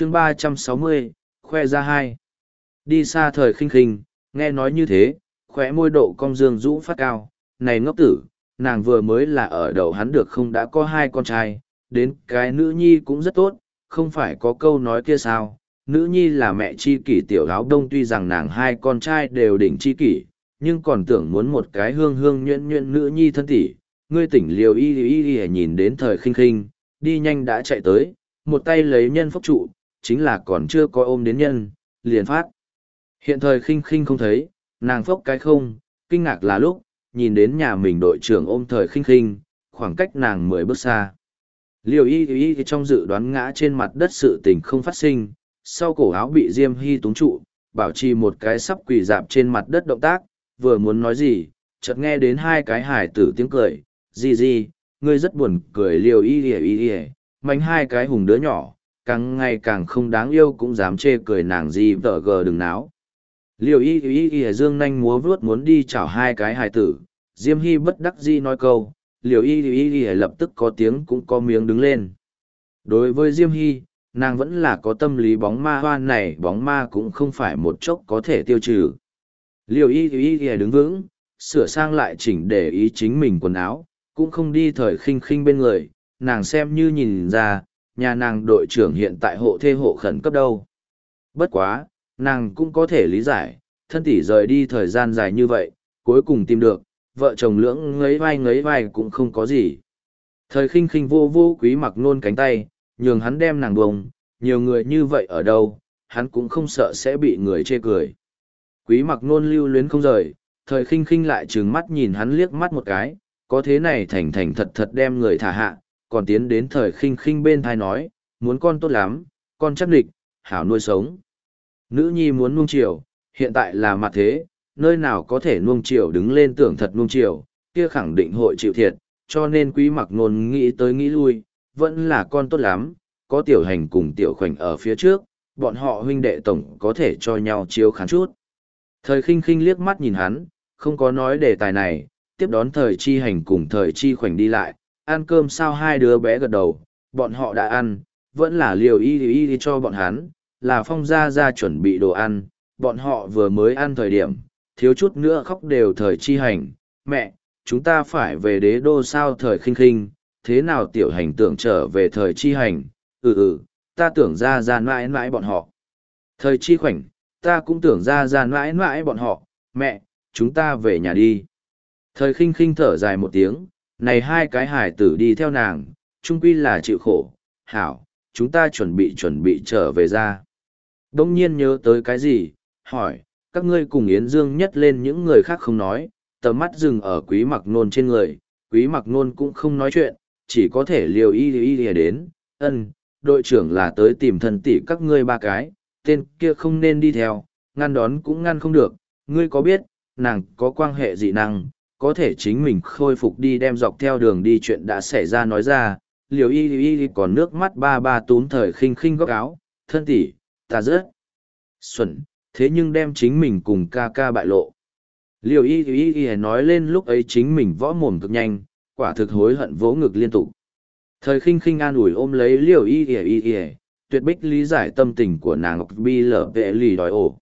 chương ba trăm sáu mươi, khoe ra hai. Đi xa thời khinh khinh, nghe nói như thế, khoe môi độ cong dương rũ phát cao. Này ngốc tử, nàng vừa mới là ở đầu hắn được không đã có hai con trai, đến cái nữ nhi cũng rất tốt, không phải có câu nói kia sao? Nữ nhi là mẹ chi kỷ tiểu áo đông, tuy rằng nàng hai con trai đều đỉnh chi kỷ, nhưng còn tưởng muốn một cái hương hương nhuyễn nhuyễn nữ nhi thân tỷ. Ngươi tỉnh liều y y y nhìn đến thời khinh khinh, đi nhanh đã chạy tới, một tay lấy nhân phốc trụ chính là còn chưa có ôm đến nhân, liền phát. Hiện thời khinh khinh không thấy, nàng phốc cái không, kinh ngạc là lúc, nhìn đến nhà mình đội trưởng ôm thời khinh khinh, khoảng cách nàng mười bước xa. Liều y y trong dự đoán ngã trên mặt đất sự tình không phát sinh, sau cổ áo bị diêm hy túng trụ, bảo trì một cái sắp quỳ dạp trên mặt đất động tác, vừa muốn nói gì, chợt nghe đến hai cái hải tử tiếng cười gì gì ngươi rất buồn cười, liều y y y ỉa mánh hai cái hùng đứa nhỏ càng ngày càng không đáng yêu cũng dám chê cười nàng gì vợ gờ đừng náo. Liều y y y dương nanh múa vuốt muốn đi chảo hai cái hài tử. Diêm hy bất đắc di nói câu. Liều y y y lập tức có tiếng cũng có miếng đứng lên. Đối với diêm hy, nàng vẫn là có tâm lý bóng ma hoan này, bóng ma cũng không phải một chốc có thể tiêu trừ. Liều y y y đứng vững, sửa sang lại chỉnh để ý chính mình quần áo, cũng không đi thời khinh khinh bên người. Nàng xem như nhìn ra nhà nàng đội trưởng hiện tại hộ thê hộ khẩn cấp đâu. Bất quá, nàng cũng có thể lý giải, thân tỷ rời đi thời gian dài như vậy, cuối cùng tìm được, vợ chồng lưỡng ngấy vai ngấy vai cũng không có gì. Thời khinh khinh vô vô quý mặc nôn cánh tay, nhường hắn đem nàng bông, nhiều người như vậy ở đâu, hắn cũng không sợ sẽ bị người chê cười. Quý mặc nôn lưu luyến không rời, thời khinh khinh lại trừng mắt nhìn hắn liếc mắt một cái, có thế này thành thành thật thật đem người thả hạ còn tiến đến thời khinh khinh bên thai nói, muốn con tốt lắm, con chắc địch, hảo nuôi sống. Nữ nhi muốn nuông chiều, hiện tại là mặt thế, nơi nào có thể nuông chiều đứng lên tưởng thật nuông chiều, kia khẳng định hội chịu thiệt, cho nên quý mặc nôn nghĩ tới nghĩ lui, vẫn là con tốt lắm, có tiểu hành cùng tiểu khoảnh ở phía trước, bọn họ huynh đệ tổng có thể cho nhau chiếu khán chút. Thời khinh khinh liếc mắt nhìn hắn, không có nói đề tài này, tiếp đón thời chi hành cùng thời chi khoảnh đi lại ăn cơm sao hai đứa bé gật đầu, bọn họ đã ăn, vẫn là liều y y y cho bọn hắn, là phong gia ra chuẩn bị đồ ăn, bọn họ vừa mới ăn thời điểm, thiếu chút nữa khóc đều thời chi hành, mẹ, chúng ta phải về đế đô sao thời khinh khinh, thế nào tiểu hành tưởng trở về thời chi hành ừ ừ ta tưởng ra ra mãi mãi bọn họ. Thời chi khoảnh, ta cũng tưởng ra ra mãi mãi bọn họ, mẹ, chúng ta về nhà đi. Thời khinh khinh thở dài một tiếng này hai cái hải tử đi theo nàng trung quy là chịu khổ, hảo, chúng ta chuẩn bị chuẩn bị trở về ra. Đông nhiên nhớ tới cái gì, hỏi, các ngươi cùng yến dương nhất lên những người khác không nói, tầm mắt dừng ở quý mặc nôn trên người, quý mặc nôn cũng không nói chuyện, chỉ có thể liều y y y đến, ân, đội trưởng là tới tìm thần tỷ các ngươi ba cái, tên kia không nên đi theo, ngăn đón cũng ngăn không được, ngươi có biết, nàng có quan hệ dị năng có thể chính mình khôi phục đi đem dọc theo đường đi chuyện đã xảy ra nói ra. Liều y y y, còn nước mắt ba ba túm thời khinh khinh góc áo. Thân tỷ, ta rớt. xuẩn, thế nhưng đem chính mình cùng ca ca bại lộ. Liều y y y nói lên lúc ấy chính mình võ mồm cực nhanh, quả thực hối hận vỗ ngực liên tục. Thời khinh khinh an ủi ôm lấy liều y y y tuyệt bích lý giải tâm tình của nàng ngọc bi lở vệ lì đòi ổ.